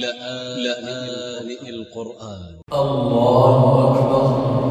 لآن القرآن. الله أكبر.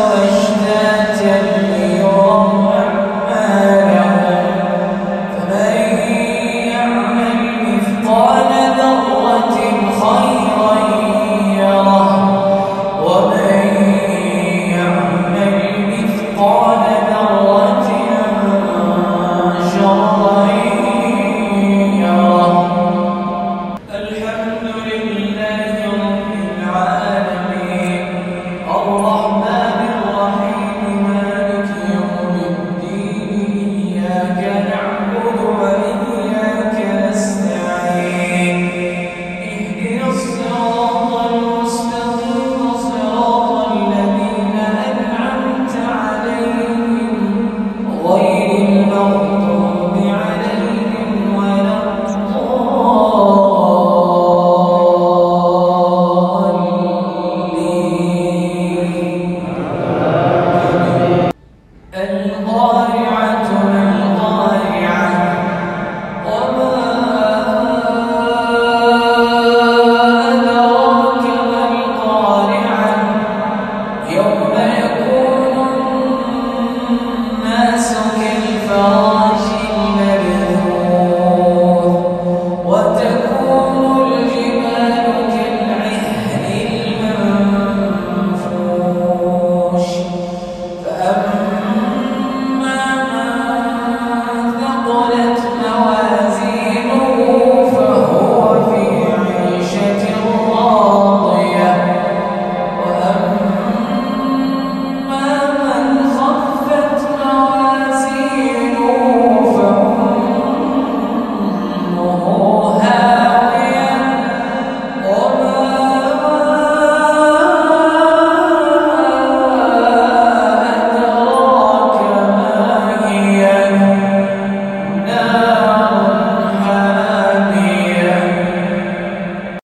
Allah'a